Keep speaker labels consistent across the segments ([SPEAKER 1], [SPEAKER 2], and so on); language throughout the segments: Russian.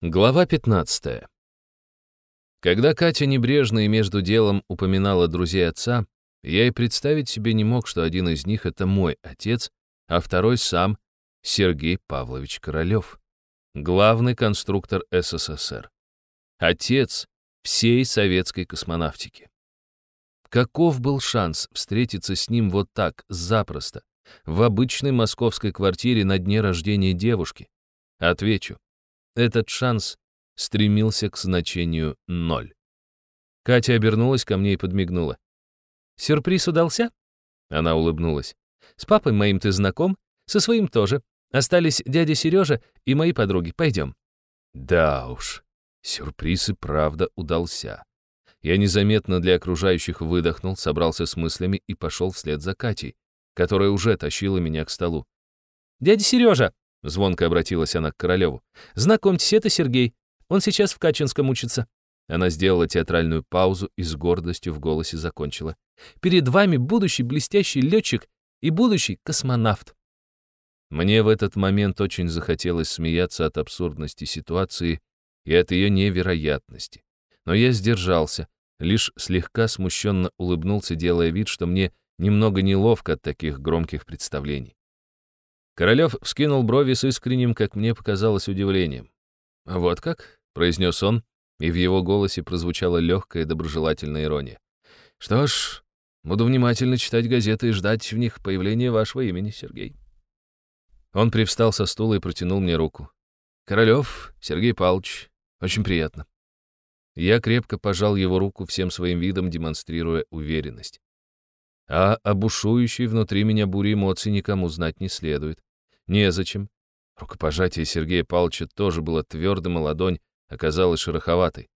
[SPEAKER 1] Глава 15. Когда Катя небрежно и между делом упоминала друзей отца, я и представить себе не мог, что один из них — это мой отец, а второй сам Сергей Павлович Королёв, главный конструктор СССР. Отец всей советской космонавтики. Каков был шанс встретиться с ним вот так, запросто, в обычной московской квартире на дне рождения девушки? Отвечу. Этот шанс стремился к значению ноль. Катя обернулась ко мне и подмигнула. «Сюрприз удался?» Она улыбнулась. «С папой моим ты знаком, со своим тоже. Остались дядя Сережа и мои подруги. Пойдем». Да уж, сюрприз и правда удался. Я незаметно для окружающих выдохнул, собрался с мыслями и пошел вслед за Катей, которая уже тащила меня к столу. «Дядя Сережа!» Звонко обратилась она к Королеву. «Знакомьтесь, это Сергей. Он сейчас в Качинском учится». Она сделала театральную паузу и с гордостью в голосе закончила. «Перед вами будущий блестящий летчик и будущий космонавт». Мне в этот момент очень захотелось смеяться от абсурдности ситуации и от ее невероятности. Но я сдержался, лишь слегка смущенно улыбнулся, делая вид, что мне немного неловко от таких громких представлений. Королев вскинул брови с искренним, как мне показалось, удивлением. «Вот как?» — произнес он, и в его голосе прозвучала легкая доброжелательная ирония. «Что ж, буду внимательно читать газеты и ждать в них появления вашего имени, Сергей». Он привстал со стула и протянул мне руку. «Королев, Сергей Павлович, очень приятно». Я крепко пожал его руку всем своим видом, демонстрируя уверенность. А о бушующей внутри меня буре эмоций никому знать не следует. Незачем. Рукопожатие Сергея Павловича тоже было твердым, и ладонь оказалась шероховатой.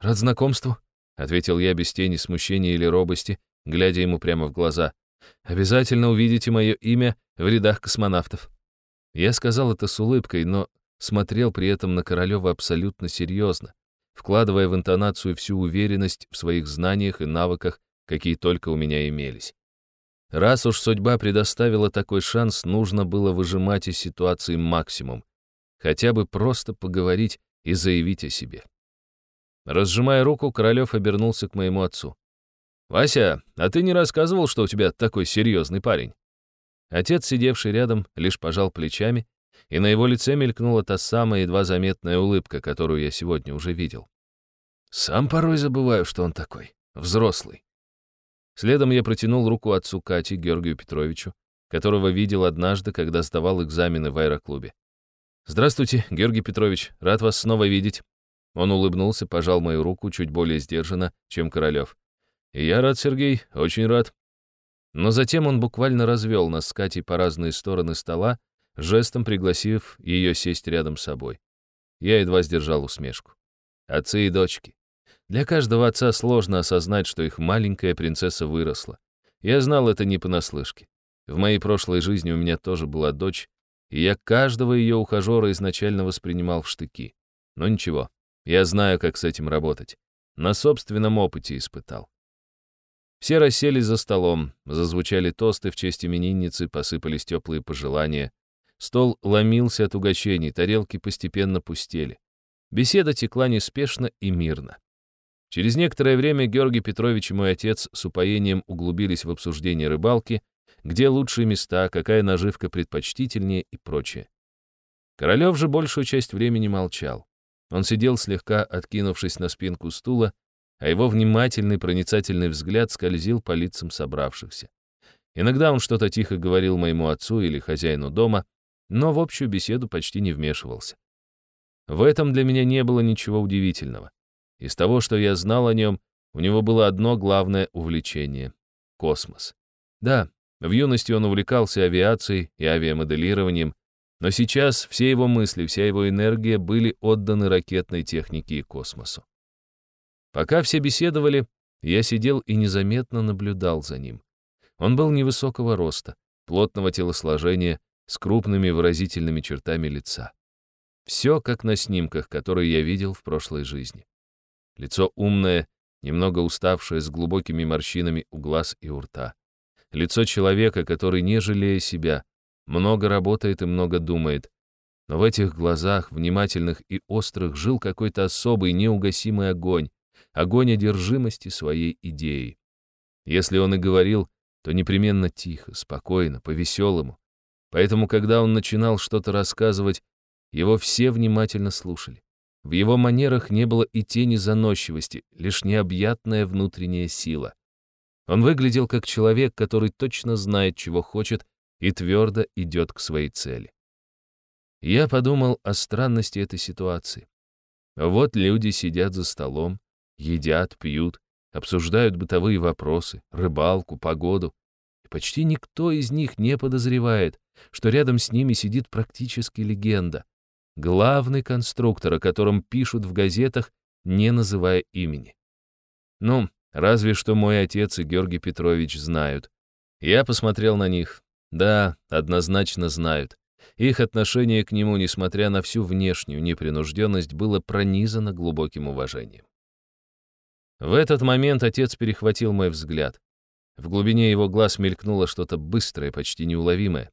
[SPEAKER 1] «Рад знакомству», — ответил я без тени смущения или робости, глядя ему прямо в глаза. «Обязательно увидите мое имя в рядах космонавтов». Я сказал это с улыбкой, но смотрел при этом на Королева абсолютно серьезно, вкладывая в интонацию всю уверенность в своих знаниях и навыках, какие только у меня имелись. Раз уж судьба предоставила такой шанс, нужно было выжимать из ситуации максимум. Хотя бы просто поговорить и заявить о себе. Разжимая руку, Королёв обернулся к моему отцу. «Вася, а ты не рассказывал, что у тебя такой серьезный парень?» Отец, сидевший рядом, лишь пожал плечами, и на его лице мелькнула та самая едва заметная улыбка, которую я сегодня уже видел. «Сам порой забываю, что он такой, взрослый. Следом я протянул руку отцу Кати, Георгию Петровичу, которого видел однажды, когда сдавал экзамены в аэроклубе. «Здравствуйте, Георгий Петрович, рад вас снова видеть». Он улыбнулся, пожал мою руку чуть более сдержанно, чем Королёв. «И я рад, Сергей, очень рад». Но затем он буквально развел нас с Катей по разные стороны стола, жестом пригласив ее сесть рядом с собой. Я едва сдержал усмешку. Отцы и дочки. Для каждого отца сложно осознать, что их маленькая принцесса выросла. Я знал это не понаслышке. В моей прошлой жизни у меня тоже была дочь, и я каждого ее ухажера изначально воспринимал в штыки. Но ничего, я знаю, как с этим работать. На собственном опыте испытал. Все расселись за столом, зазвучали тосты в честь именинницы, посыпались теплые пожелания. Стол ломился от угощений, тарелки постепенно пустели. Беседа текла неспешно и мирно. Через некоторое время Георгий Петрович и мой отец с упоением углубились в обсуждение рыбалки, где лучшие места, какая наживка предпочтительнее и прочее. Королёв же большую часть времени молчал. Он сидел слегка откинувшись на спинку стула, а его внимательный проницательный взгляд скользил по лицам собравшихся. Иногда он что-то тихо говорил моему отцу или хозяину дома, но в общую беседу почти не вмешивался. В этом для меня не было ничего удивительного. Из того, что я знал о нем, у него было одно главное увлечение — космос. Да, в юности он увлекался авиацией и авиамоделированием, но сейчас все его мысли, вся его энергия были отданы ракетной технике и космосу. Пока все беседовали, я сидел и незаметно наблюдал за ним. Он был невысокого роста, плотного телосложения, с крупными выразительными чертами лица. Все как на снимках, которые я видел в прошлой жизни. Лицо умное, немного уставшее, с глубокими морщинами у глаз и у рта. Лицо человека, который, не жалея себя, много работает и много думает. Но в этих глазах, внимательных и острых, жил какой-то особый неугасимый огонь, огонь одержимости своей идеей. Если он и говорил, то непременно тихо, спокойно, по-веселому. Поэтому, когда он начинал что-то рассказывать, его все внимательно слушали. В его манерах не было и тени заносчивости, лишь необъятная внутренняя сила. Он выглядел как человек, который точно знает, чего хочет, и твердо идет к своей цели. Я подумал о странности этой ситуации. Вот люди сидят за столом, едят, пьют, обсуждают бытовые вопросы, рыбалку, погоду. И почти никто из них не подозревает, что рядом с ними сидит практически легенда, главный конструктор, о котором пишут в газетах, не называя имени. Ну, разве что мой отец и Георгий Петрович знают. Я посмотрел на них. Да, однозначно знают. Их отношение к нему, несмотря на всю внешнюю непринужденность, было пронизано глубоким уважением. В этот момент отец перехватил мой взгляд. В глубине его глаз мелькнуло что-то быстрое, почти неуловимое.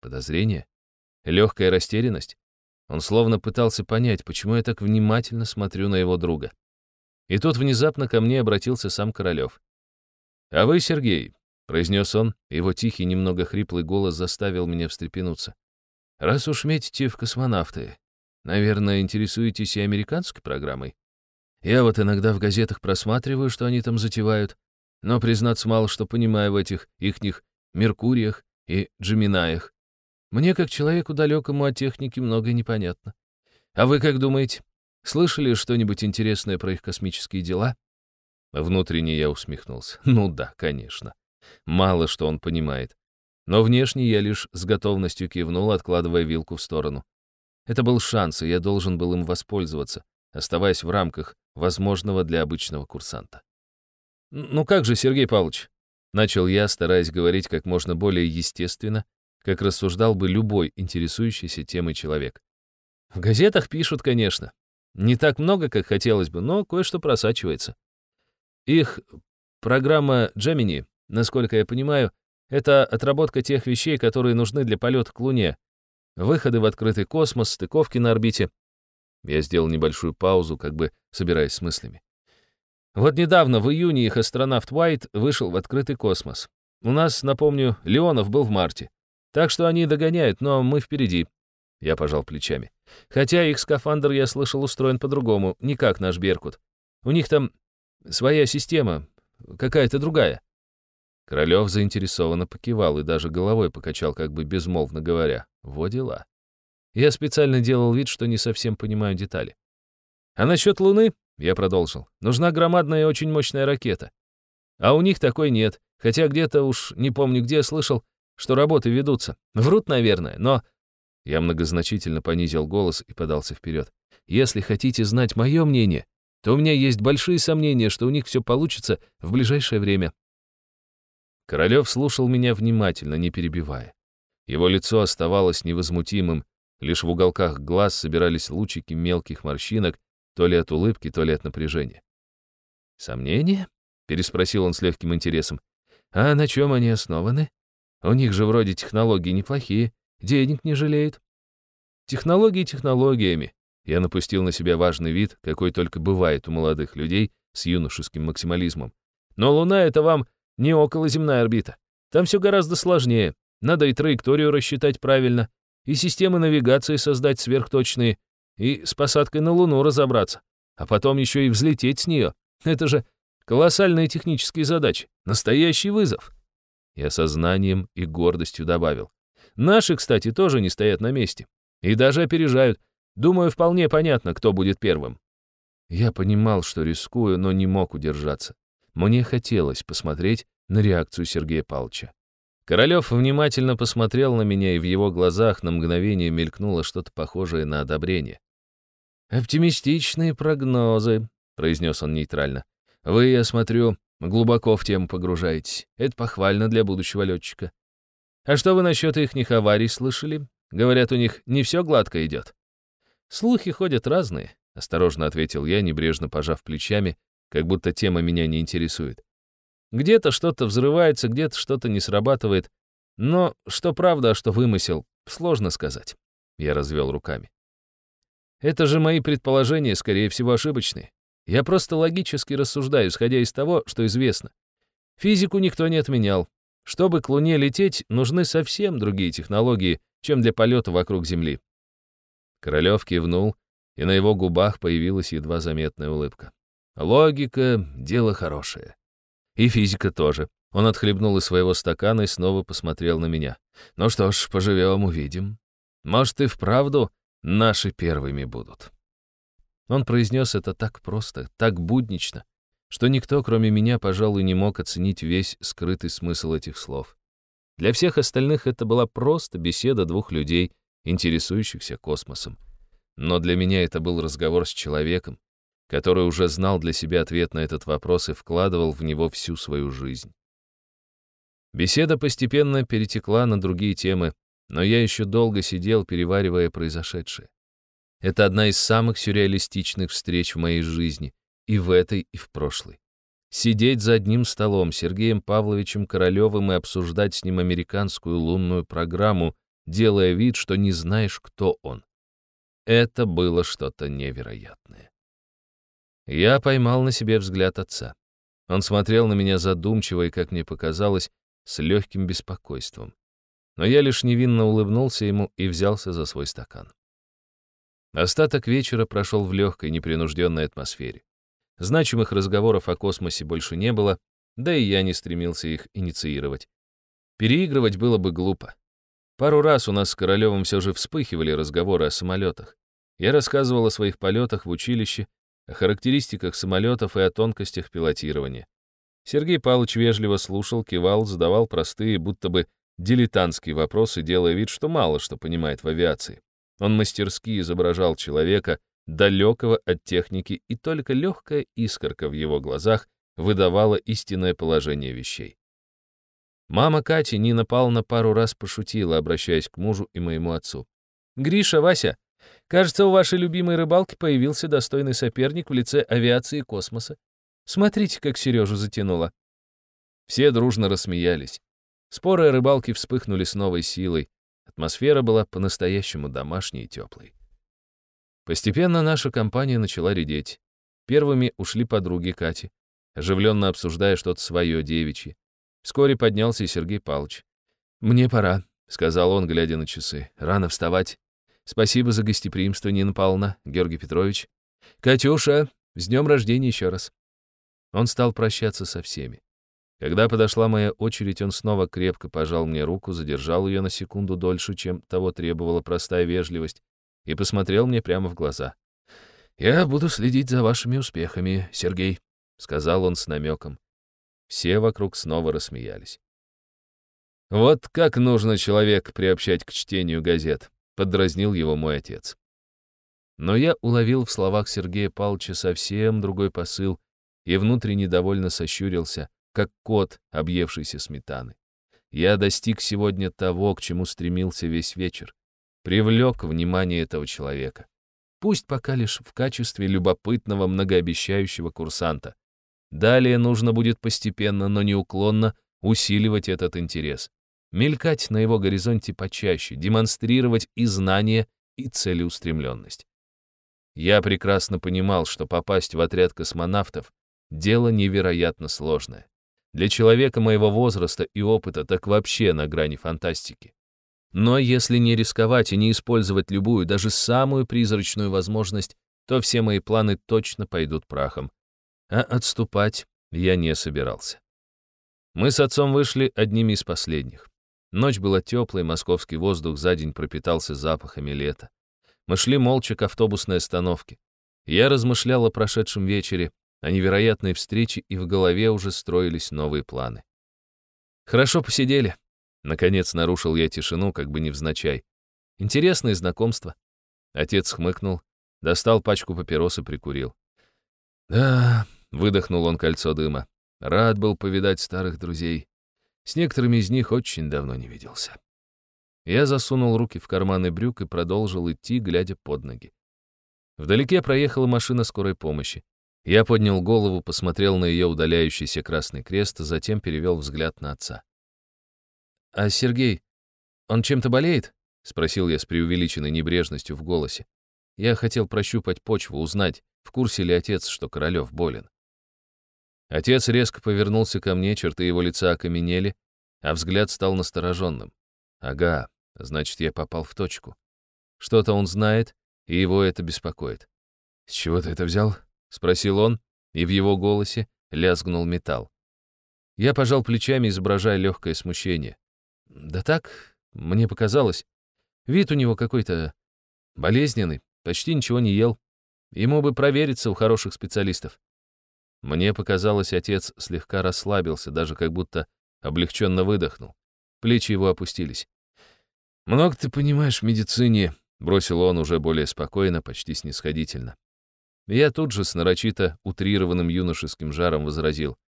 [SPEAKER 1] Подозрение? Легкая растерянность? Он словно пытался понять, почему я так внимательно смотрю на его друга. И тут внезапно ко мне обратился сам Королёв. «А вы, Сергей», — произнес он, его тихий, немного хриплый голос заставил меня встрепенуться. «Раз уж метите в космонавты, наверное, интересуетесь и американской программой? Я вот иногда в газетах просматриваю, что они там затевают, но, признаться, мало что понимаю в этих ихних Меркуриях и Джеминаях. Мне, как человеку далекому от техники, многое непонятно. А вы как думаете? Слышали что-нибудь интересное про их космические дела? Внутренне я усмехнулся. Ну да, конечно. Мало что он понимает. Но внешне я лишь с готовностью кивнул, откладывая вилку в сторону. Это был шанс, и я должен был им воспользоваться, оставаясь в рамках возможного для обычного курсанта. «Ну как же, Сергей Павлович?» Начал я, стараясь говорить как можно более естественно как рассуждал бы любой интересующийся темой человек. В газетах пишут, конечно. Не так много, как хотелось бы, но кое-что просачивается. Их программа Gemini, насколько я понимаю, это отработка тех вещей, которые нужны для полета к Луне. Выходы в открытый космос, стыковки на орбите. Я сделал небольшую паузу, как бы собираясь с мыслями. Вот недавно, в июне, их астронавт Уайт вышел в открытый космос. У нас, напомню, Леонов был в марте. Так что они догоняют, но мы впереди. Я пожал плечами. Хотя их скафандр, я слышал, устроен по-другому, не как наш Беркут. У них там своя система, какая-то другая. Королёв заинтересованно покивал и даже головой покачал, как бы безмолвно говоря. Во дела. Я специально делал вид, что не совсем понимаю детали. А насчет Луны, я продолжил, нужна громадная и очень мощная ракета. А у них такой нет, хотя где-то уж, не помню где, слышал, что работы ведутся. Врут, наверное, но...» Я многозначительно понизил голос и подался вперед. «Если хотите знать мое мнение, то у меня есть большие сомнения, что у них все получится в ближайшее время». Королев слушал меня внимательно, не перебивая. Его лицо оставалось невозмутимым, лишь в уголках глаз собирались лучики мелких морщинок, то ли от улыбки, то ли от напряжения. «Сомнения?» — переспросил он с легким интересом. «А на чем они основаны?» У них же вроде технологии неплохие, денег не жалеют. Технологии технологиями. Я напустил на себя важный вид, какой только бывает у молодых людей с юношеским максимализмом. Но Луна — это вам не околоземная орбита. Там все гораздо сложнее. Надо и траекторию рассчитать правильно, и системы навигации создать сверхточные, и с посадкой на Луну разобраться. А потом еще и взлететь с нее. Это же колоссальные технические задачи. Настоящий вызов. Я сознанием и гордостью добавил. Наши, кстати, тоже не стоят на месте. И даже опережают. Думаю, вполне понятно, кто будет первым. Я понимал, что рискую, но не мог удержаться. Мне хотелось посмотреть на реакцию Сергея Павловича. Королёв внимательно посмотрел на меня, и в его глазах на мгновение мелькнуло что-то похожее на одобрение. «Оптимистичные прогнозы», — произнес он нейтрально. «Вы, я смотрю, Глубоко в тему погружаетесь. Это похвально для будущего летчика. А что вы насчет ихних аварий слышали? Говорят, у них не все гладко идет. Слухи ходят разные, осторожно ответил я, небрежно пожав плечами, как будто тема меня не интересует. Где-то что-то взрывается, где-то что-то не срабатывает. Но что правда, а что вымысел, сложно сказать. Я развел руками. Это же мои предположения, скорее всего, ошибочные. Я просто логически рассуждаю, исходя из того, что известно. Физику никто не отменял. Чтобы к Луне лететь, нужны совсем другие технологии, чем для полета вокруг Земли. Королев кивнул, и на его губах появилась едва заметная улыбка. Логика — дело хорошее. И физика тоже. Он отхлебнул из своего стакана и снова посмотрел на меня. Ну что ж, поживем, увидим. Может, и вправду наши первыми будут. Он произнес это так просто, так буднично, что никто, кроме меня, пожалуй, не мог оценить весь скрытый смысл этих слов. Для всех остальных это была просто беседа двух людей, интересующихся космосом. Но для меня это был разговор с человеком, который уже знал для себя ответ на этот вопрос и вкладывал в него всю свою жизнь. Беседа постепенно перетекла на другие темы, но я еще долго сидел, переваривая произошедшее. Это одна из самых сюрреалистичных встреч в моей жизни, и в этой, и в прошлой. Сидеть за одним столом с Сергеем Павловичем Королевым и обсуждать с ним американскую лунную программу, делая вид, что не знаешь, кто он. Это было что-то невероятное. Я поймал на себе взгляд отца. Он смотрел на меня задумчиво и, как мне показалось, с легким беспокойством. Но я лишь невинно улыбнулся ему и взялся за свой стакан. Остаток вечера прошел в легкой, непринужденной атмосфере. Значимых разговоров о космосе больше не было, да и я не стремился их инициировать. Переигрывать было бы глупо. Пару раз у нас с Королевым все же вспыхивали разговоры о самолетах. Я рассказывал о своих полетах в училище, о характеристиках самолетов и о тонкостях пилотирования. Сергей Павлович вежливо слушал, кивал, задавал простые, будто бы дилетантские вопросы, делая вид, что мало что понимает в авиации. Он мастерски изображал человека, далекого от техники, и только легкая искорка в его глазах выдавала истинное положение вещей. Мама Кати, Нина Павловна, пару раз пошутила, обращаясь к мужу и моему отцу. «Гриша, Вася, кажется, у вашей любимой рыбалки появился достойный соперник в лице авиации и космоса. Смотрите, как Сережу затянуло». Все дружно рассмеялись. Споры о рыбалке вспыхнули с новой силой. Атмосфера была по-настоящему домашней и теплой. Постепенно наша компания начала редеть. Первыми ушли подруги Кати, оживленно обсуждая что-то свое девичье. Вскоре поднялся и Сергей Павлович. «Мне пора», — сказал он, глядя на часы. «Рано вставать. Спасибо за гостеприимство, Нина Павловна, Георгий Петрович. Катюша, с днем рождения еще раз». Он стал прощаться со всеми. Когда подошла моя очередь, он снова крепко пожал мне руку, задержал ее на секунду дольше, чем того требовала простая вежливость, и посмотрел мне прямо в глаза. «Я буду следить за вашими успехами, Сергей», — сказал он с намеком. Все вокруг снова рассмеялись. «Вот как нужно человек приобщать к чтению газет», — поддразнил его мой отец. Но я уловил в словах Сергея Павловича совсем другой посыл и внутренне довольно сощурился, как кот, объевшийся сметаны. Я достиг сегодня того, к чему стремился весь вечер привлек внимание этого человека. Пусть пока лишь в качестве любопытного, многообещающего курсанта. Далее нужно будет постепенно, но неуклонно усиливать этот интерес. Мелькать на его горизонте почаще, демонстрировать и знания, и целеустремленность. Я прекрасно понимал, что попасть в отряд космонавтов — дело невероятно сложное. Для человека моего возраста и опыта так вообще на грани фантастики. Но если не рисковать и не использовать любую, даже самую призрачную возможность, то все мои планы точно пойдут прахом. А отступать я не собирался. Мы с отцом вышли одними из последних. Ночь была теплой, московский воздух за день пропитался запахами лета. Мы шли молча к автобусной остановке. Я размышлял о прошедшем вечере, о невероятной встрече, и в голове уже строились новые планы. Хорошо посидели, Наконец нарушил я тишину, как бы невзначай. Интересное знакомство. Отец хмыкнул, достал пачку папирос и прикурил. «Да», — выдохнул он кольцо дыма, — «рад был повидать старых друзей. С некоторыми из них очень давно не виделся». Я засунул руки в карманы брюк и продолжил идти, глядя под ноги. Вдалеке проехала машина скорой помощи. Я поднял голову, посмотрел на ее удаляющийся красный крест, затем перевел взгляд на отца. «А Сергей, он чем-то болеет?» — спросил я с преувеличенной небрежностью в голосе. Я хотел прощупать почву, узнать, в курсе ли отец, что Королёв болен. Отец резко повернулся ко мне, черты его лица окаменели, а взгляд стал настороженным. Ага, значит, я попал в точку. Что-то он знает, и его это беспокоит. «С чего ты это взял?» — спросил он, и в его голосе лязгнул металл. Я пожал плечами, изображая легкое смущение. «Да так, мне показалось. Вид у него какой-то болезненный, почти ничего не ел. Ему бы провериться у хороших специалистов. Мне показалось, отец слегка расслабился, даже как будто облегченно выдохнул. Плечи его опустились. «Много ты понимаешь в медицине», — бросил он уже более спокойно, почти снисходительно. Я тут же с нарочито утрированным юношеским жаром возразил.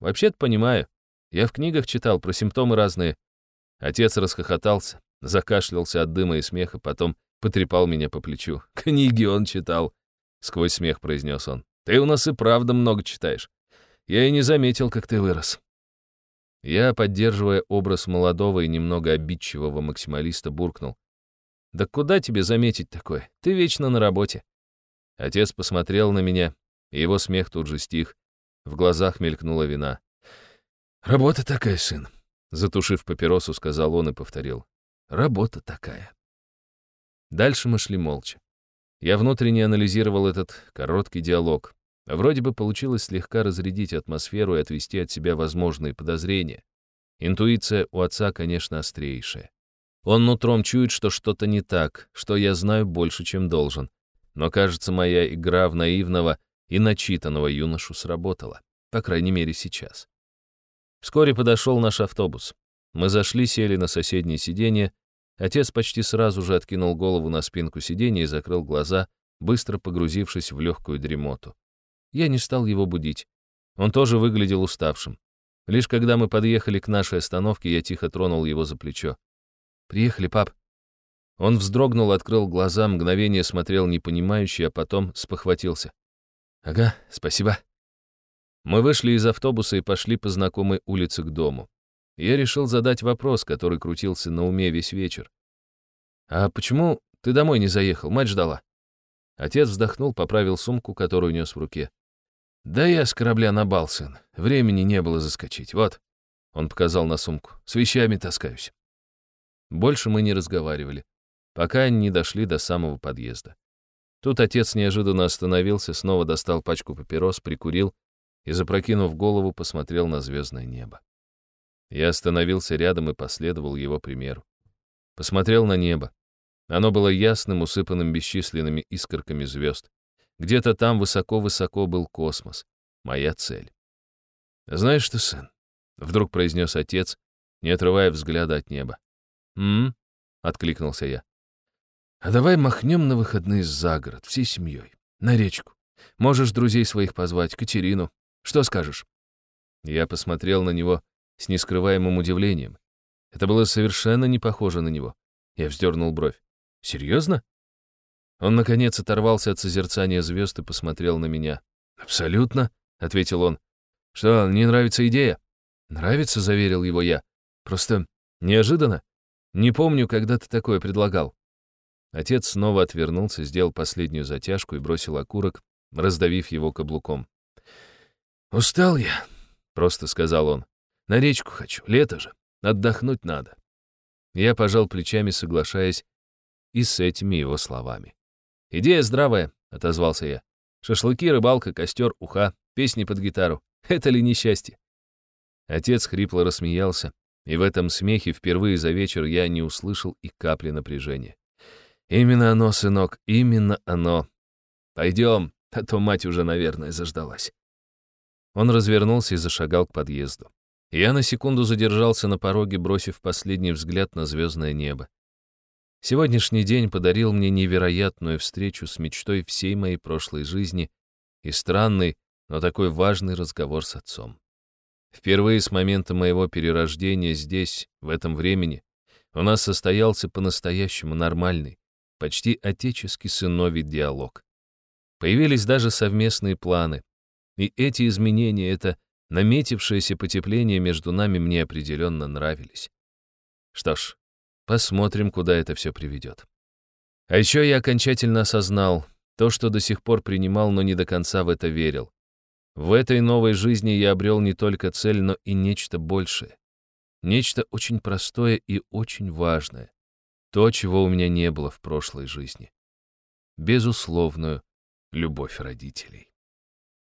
[SPEAKER 1] «Вообще-то понимаю. Я в книгах читал про симптомы разные». Отец расхохотался, закашлялся от дыма и смеха, потом потрепал меня по плечу. «Книги он читал», — сквозь смех произнес он. «Ты у нас и правда много читаешь. Я и не заметил, как ты вырос». Я, поддерживая образ молодого и немного обидчивого максималиста, буркнул. «Да куда тебе заметить такое? Ты вечно на работе». Отец посмотрел на меня, и его смех тут же стих. В глазах мелькнула вина. «Работа такая, сын», — затушив папиросу, сказал он и повторил. «Работа такая». Дальше мы шли молча. Я внутренне анализировал этот короткий диалог. Вроде бы получилось слегка разрядить атмосферу и отвести от себя возможные подозрения. Интуиция у отца, конечно, острейшая. Он нутром чует, что что-то не так, что я знаю больше, чем должен. Но, кажется, моя игра в наивного и начитанного юношу сработала. По крайней мере, сейчас. Вскоре подошел наш автобус. Мы зашли, сели на соседнее сиденье, Отец почти сразу же откинул голову на спинку сиденья и закрыл глаза, быстро погрузившись в легкую дремоту. Я не стал его будить. Он тоже выглядел уставшим. Лишь когда мы подъехали к нашей остановке, я тихо тронул его за плечо. «Приехали, пап». Он вздрогнул, открыл глаза, мгновение смотрел непонимающе, а потом спохватился. «Ага, спасибо». Мы вышли из автобуса и пошли по знакомой улице к дому я решил задать вопрос, который крутился на уме весь вечер. «А почему ты домой не заехал? Мать ждала». Отец вздохнул, поправил сумку, которую нес в руке. «Да я с корабля на бал, сын. Времени не было заскочить. Вот». Он показал на сумку. «С вещами таскаюсь». Больше мы не разговаривали, пока не дошли до самого подъезда. Тут отец неожиданно остановился, снова достал пачку папирос, прикурил и, запрокинув голову, посмотрел на звездное небо. Я остановился рядом и последовал его примеру. Посмотрел на небо. Оно было ясным, усыпанным бесчисленными искорками звезд. Где-то там высоко-высоко был космос. Моя цель. «Знаешь что, сын?» — вдруг произнес отец, не отрывая взгляда от неба. «М?», -м — откликнулся я. «А давай махнем на выходные за город, всей семьей, на речку. Можешь друзей своих позвать, Катерину. Что скажешь?» Я посмотрел на него с нескрываемым удивлением. Это было совершенно не похоже на него. Я вздернул бровь. «Серьезно?» Он, наконец, оторвался от созерцания звезд и посмотрел на меня. «Абсолютно», — ответил он. «Что, не нравится идея?» «Нравится», — заверил его я. «Просто неожиданно. Не помню, когда ты такое предлагал». Отец снова отвернулся, сделал последнюю затяжку и бросил окурок, раздавив его каблуком. «Устал я», — просто сказал он. На речку хочу, лето же, отдохнуть надо. Я пожал плечами, соглашаясь и с этими его словами. «Идея здравая», — отозвался я. «Шашлыки, рыбалка, костер, уха, песни под гитару. Это ли несчастье?» Отец хрипло рассмеялся, и в этом смехе впервые за вечер я не услышал и капли напряжения. «Именно оно, сынок, именно оно. Пойдем, а то мать уже, наверное, заждалась». Он развернулся и зашагал к подъезду. Я на секунду задержался на пороге, бросив последний взгляд на звездное небо. Сегодняшний день подарил мне невероятную встречу с мечтой всей моей прошлой жизни и странный, но такой важный разговор с отцом. Впервые с момента моего перерождения здесь, в этом времени, у нас состоялся по-настоящему нормальный, почти отеческий сыновий диалог. Появились даже совместные планы, и эти изменения — это Наметившееся потепление между нами мне определенно нравились. Что ж, Посмотрим, куда это все приведет. А еще я окончательно осознал то, что до сих пор принимал, но не до конца в это верил. В этой новой жизни я обрел не только цель, но и нечто большее. Нечто очень простое и очень важное. То, чего у меня не было в прошлой жизни. Безусловную любовь родителей.